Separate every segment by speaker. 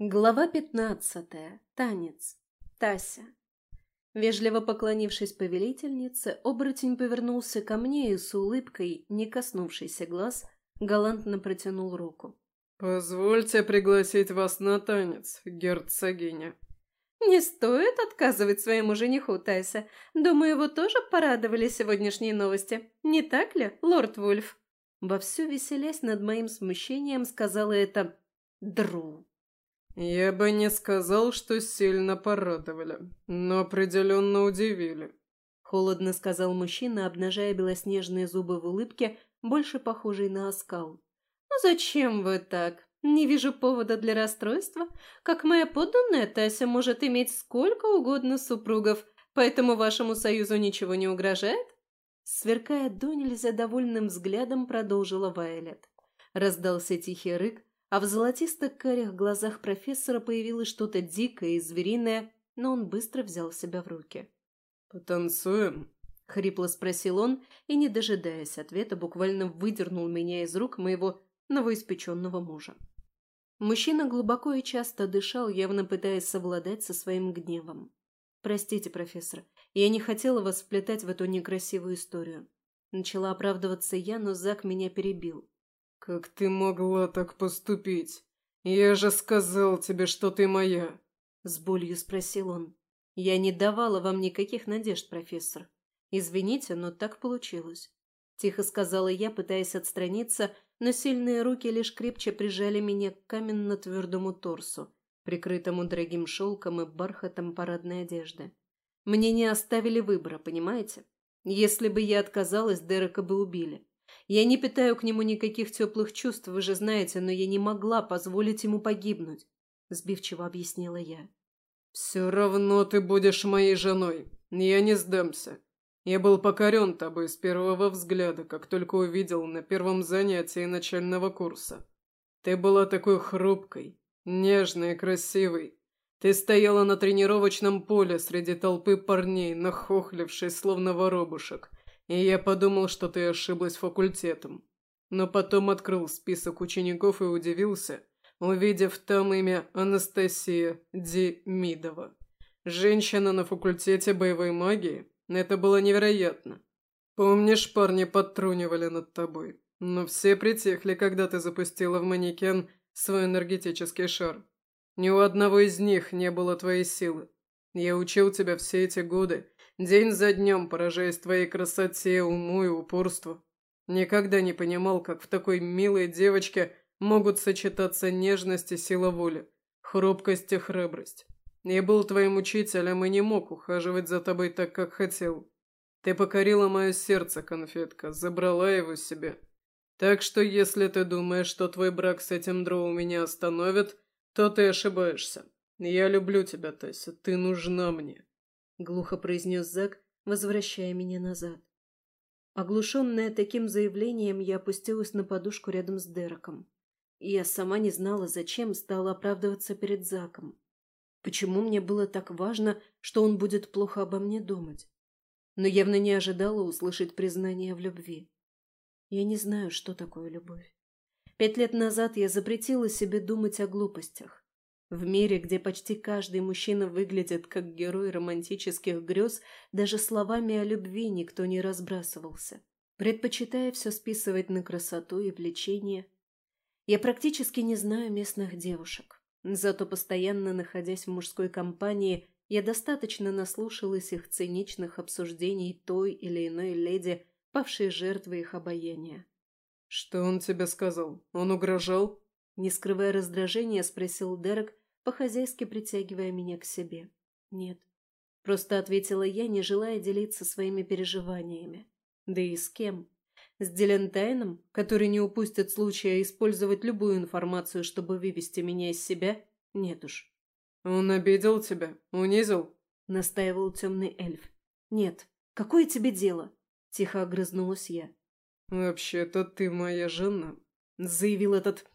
Speaker 1: Глава пятнадцатая. Танец. Тася. Вежливо поклонившись повелительнице, оборотень повернулся ко мне и с улыбкой, не коснувшейся глаз, галантно протянул руку.
Speaker 2: «Позвольте пригласить вас на танец, герцогиня».
Speaker 1: «Не стоит отказывать своему жениху, Тайса. Думаю, его тоже порадовали сегодняшние новости. Не так ли, лорд Вульф?» Вовсю веселясь над моим смущением, сказала это Дру.
Speaker 2: «Я бы не сказал, что сильно порадовали, но определенно удивили», —
Speaker 1: холодно сказал мужчина, обнажая белоснежные зубы в улыбке, больше похожей на оскал. «Ну зачем вы так? Не вижу повода для расстройства. Как моя подданная Тася может иметь сколько угодно супругов, поэтому вашему союзу ничего не угрожает?» Сверкая до нельзя довольным взглядом, продолжила Вайлет. Раздался тихий рык, а в золотисто-карих глазах профессора появилось что-то дикое и звериное, но он быстро взял себя в руки.
Speaker 2: «Потанцуем?» — хрипло спросил он, и, не дожидаясь ответа, буквально выдернул меня из рук моего новоиспеченного мужа.
Speaker 1: Мужчина глубоко и часто дышал, явно пытаясь совладать со своим гневом. «Простите, профессор, я не хотела вас вплетать в эту некрасивую историю». Начала оправдываться я, но Зак меня перебил.
Speaker 2: «Как ты могла так поступить? Я же сказал тебе, что ты моя!»
Speaker 1: С болью спросил он. «Я не давала вам никаких надежд, профессор. Извините, но так получилось». Тихо сказала я, пытаясь отстраниться, но сильные руки лишь крепче прижали меня к каменно-твердому торсу, прикрытому дорогим шелком и бархатом парадной одежды. Мне не оставили выбора, понимаете? Если бы я отказалась, Дерека бы убили. Я не питаю к нему никаких теплых чувств, вы же знаете, но я не могла позволить ему погибнуть», — сбивчиво объяснила я.
Speaker 2: «Все равно ты будешь моей женой. Я не сдамся. Я был покорен тобой с первого взгляда, как только увидел на первом занятии начального курса. Ты была такой хрупкой, нежной и красивой. Ты стояла на тренировочном поле среди толпы парней, нахохлившись, словно воробушек, и я подумал, что ты ошиблась факультетом. Но потом открыл список учеников и удивился, увидев там имя Анастасия Демидова. Женщина на факультете боевой магии? Это было невероятно. Помнишь, парни подтрунивали над тобой, но все притихли, когда ты запустила в манекен свой энергетический шар. Ни у одного из них не было твоей силы. Я учил тебя все эти годы, День за днем, поражаясь твоей красоте, уму и упорству. Никогда не понимал, как в такой милой девочке могут сочетаться нежность и сила воли, хрупкость и храбрость. Я был твоим учителем и не мог ухаживать за тобой так, как хотел. Ты покорила мое сердце, конфетка, забрала его себе. Так что если ты думаешь, что твой брак с этим дроу меня остановит, то ты ошибаешься. Я люблю тебя, Тася, ты нужна мне.
Speaker 1: — глухо произнес Зак, возвращая меня назад. Оглушенная таким заявлением, я опустилась на подушку рядом с Дереком. И я сама не знала, зачем стала оправдываться перед Заком. Почему мне было так важно, что он будет плохо обо мне думать? Но явно не ожидала услышать признание в любви. Я не знаю, что такое любовь. Пять лет назад я запретила себе думать о глупостях. В мире, где почти каждый мужчина выглядит как герой романтических грез, даже словами о любви никто не разбрасывался, предпочитая все списывать на красоту и влечение. Я практически не знаю местных девушек, зато постоянно находясь в мужской компании, я достаточно наслушалась их циничных обсуждений той или иной леди, павшей жертвой их обаяния.
Speaker 2: «Что он тебе сказал? Он угрожал?»
Speaker 1: Не скрывая раздражения, спросил Дерек, по-хозяйски притягивая меня к себе. «Нет». Просто ответила я, не желая делиться своими переживаниями. Да и с кем? С Дилентайном, который не упустит случая использовать любую информацию, чтобы вывести меня из себя? Нет уж.
Speaker 2: «Он обидел тебя? Унизил?»
Speaker 1: — настаивал темный эльф. «Нет. Какое тебе дело?» — тихо огрызнулась я.
Speaker 2: «Вообще-то ты моя жена», —
Speaker 1: заявил этот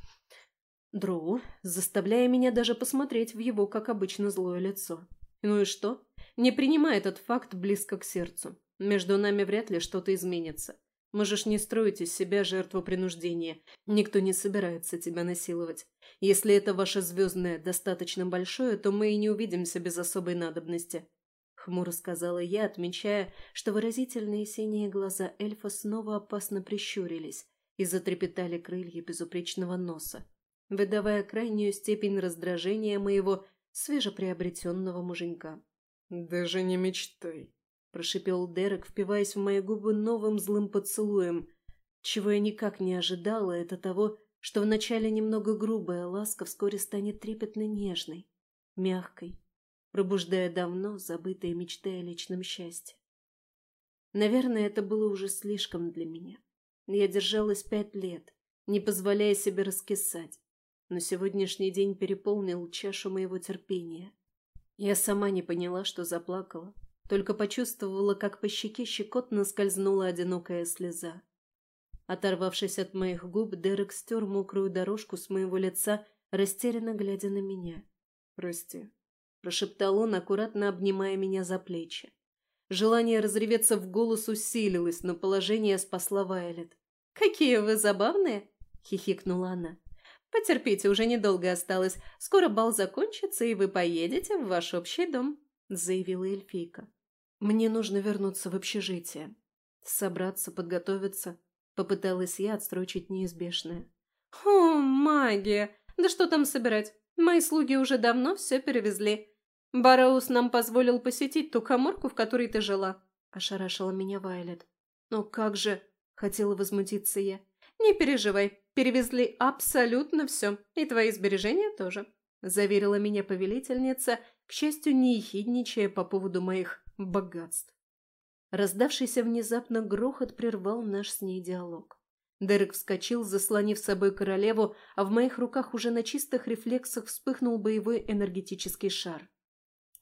Speaker 1: Дроу, заставляя меня даже посмотреть в его, как обычно, злое лицо. Ну и что? Не принимай этот факт близко к сердцу. Между нами вряд ли что-то изменится. Можешь не строить из себя жертву принуждения. Никто не собирается тебя насиловать. Если это ваше звездное достаточно большое, то мы и не увидимся без особой надобности. Хмуро сказала я, отмечая, что выразительные синие глаза эльфа снова опасно прищурились и затрепетали крылья безупречного носа, выдавая крайнюю степень раздражения моего свежеприобретенного муженька.
Speaker 2: «Даже не мечтай»,
Speaker 1: прошипел Дерек, впиваясь в мои губы новым злым поцелуем. Чего я никак не ожидала, это того, что вначале немного грубая ласка вскоре станет трепетно нежной, мягкой, пробуждая давно забытые мечты о личном счастье. Наверное, это было уже слишком для меня. Я держалась пять лет, не позволяя себе раскисать, но сегодняшний день переполнил чашу моего терпения. Я сама не поняла, что заплакала, только почувствовала, как по щеке щекотно скользнула одинокая слеза. Оторвавшись от моих губ, Дерек стер мокрую дорожку с моего лица, растерянно глядя на меня.
Speaker 2: «Прости», –
Speaker 1: прошептал он, аккуратно обнимая меня за плечи. Желание разреветься в голос усилилось, но положение спасла Вайлет. «Какие вы забавные!» – хихикнула она. «Потерпите, уже недолго осталось. Скоро бал закончится, и вы поедете в ваш общий дом», – заявила эльфийка. Мне нужно вернуться в общежитие. Собраться, подготовиться. Попыталась я отстрочить неизбежное. «О, магия! Да что там собирать? Мои слуги уже давно все перевезли. Бараус нам позволил посетить ту коморку, в которой ты жила», – ошарашила меня Вайлет. «Но как же...» – хотела возмутиться я. «Не переживай, перевезли абсолютно все, и твои сбережения тоже», – заверила меня повелительница, к счастью, не ехидничая по поводу моих богатств. Раздавшийся внезапно грохот прервал наш с ней диалог. Дерек вскочил, заслонив собой королеву, а в моих руках уже на чистых рефлексах вспыхнул боевой энергетический шар.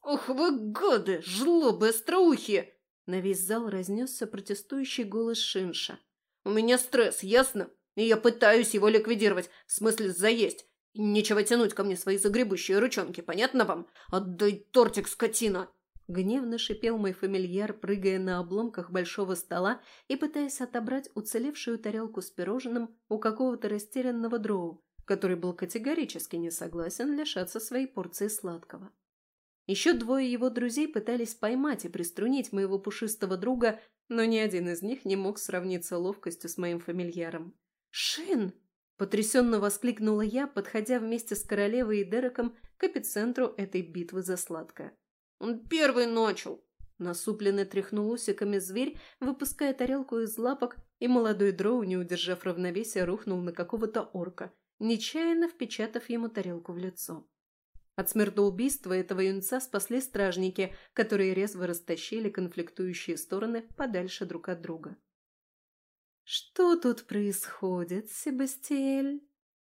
Speaker 3: «Ох вы годы, жлобы остроухи!»
Speaker 1: На весь зал разнесся протестующий голос Шинша.
Speaker 3: «У меня стресс, ясно? И я пытаюсь его ликвидировать, в смысле заесть. Нечего тянуть ко мне свои загребущие ручонки, понятно вам? Отдай тортик, скотина!»
Speaker 1: Гневно шипел мой фамильяр, прыгая на обломках большого стола и пытаясь отобрать уцелевшую тарелку с пирожным у какого-то растерянного дроу, который был категорически не согласен лишаться своей порции сладкого. Еще двое его друзей пытались поймать и приструнить моего пушистого друга, но ни один из них не мог сравниться ловкостью с моим фамильяром. «Шин!» – потрясенно воскликнула я, подходя вместе с королевой и Дереком к эпицентру этой битвы за сладкое.
Speaker 3: Он первый начал!»
Speaker 1: Насупленно тряхнул усиками зверь, выпуская тарелку из лапок, и молодой дроу, не удержав равновесия, рухнул на какого-то орка, нечаянно впечатав ему тарелку в лицо. От смертоубийства этого юнца спасли стражники, которые резво растащили конфликтующие стороны подальше друг от друга. «Что тут происходит, Себастиэль?»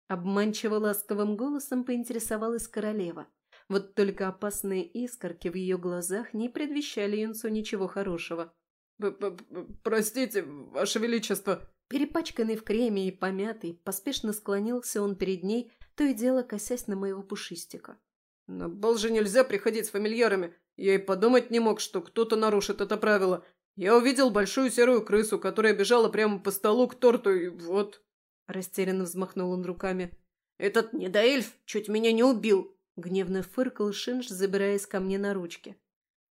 Speaker 1: Обманчиво ласковым голосом поинтересовалась королева. Вот только опасные искорки в ее глазах не предвещали юнцу ничего хорошего.
Speaker 2: П -п «Простите, Ваше Величество!»
Speaker 1: Перепачканный в креме и помятый, поспешно склонился он перед ней, то и дело косясь на моего пушистика.
Speaker 2: «На бал же нельзя приходить с фамильярами. Я и подумать не мог, что кто-то нарушит это правило. Я увидел большую серую крысу, которая бежала прямо по столу к торту, и вот...»
Speaker 1: Растерянно взмахнул он руками.
Speaker 3: «Этот недоэльф чуть меня не убил!»
Speaker 1: Гневно фыркал Шинж, забираясь ко мне на ручки.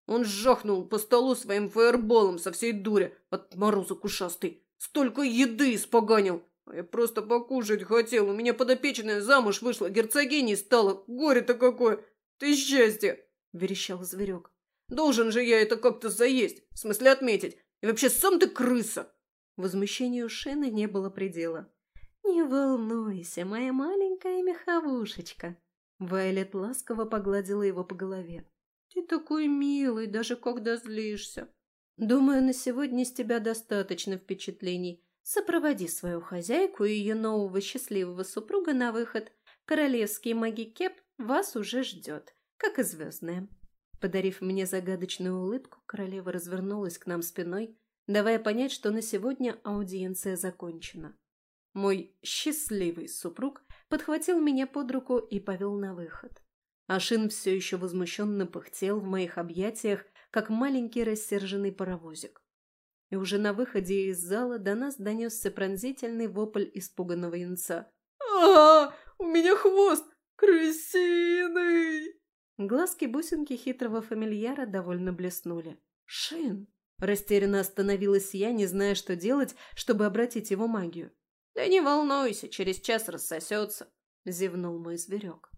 Speaker 3: Он жахнул по столу своим фаерболом со всей дури от мороза кушастый. Столько еды испоганил. А я просто покушать хотел. У меня подопечная замуж вышла, герцогиней стала. Горе-то какое! Ты счастье!» – верещал зверек. «Должен же я это как-то заесть, в смысле отметить. И вообще сам ты крыса!»
Speaker 1: Возмущению Шины не было предела. «Не волнуйся, моя маленькая меховушечка!» Вайлет ласково погладила его по голове. «Ты такой милый, даже когда злишься. Думаю, на сегодня с тебя достаточно впечатлений. Сопроводи свою хозяйку и ее нового счастливого супруга на выход. Королевский магикеп вас уже ждет, как и звездная». Подарив мне загадочную улыбку, королева развернулась к нам спиной, давая понять, что на сегодня аудиенция закончена. Мой счастливый супруг подхватил меня под руку и повел на выход. Ашин все еще возмущенно пыхтел в моих объятиях, как маленький рассерженный паровозик. и уже на выходе из зала до нас донесся пронзительный вопль испуганного янца.
Speaker 2: а, У меня хвост! Крысиный!»
Speaker 1: Глазки-бусинки хитрого фамильяра довольно блеснули. «Шин!» Растерянно остановилась я, не зная, что делать, чтобы обратить его магию.
Speaker 3: «Да не волнуйся, через час рассосется», —
Speaker 1: зевнул мой зверек.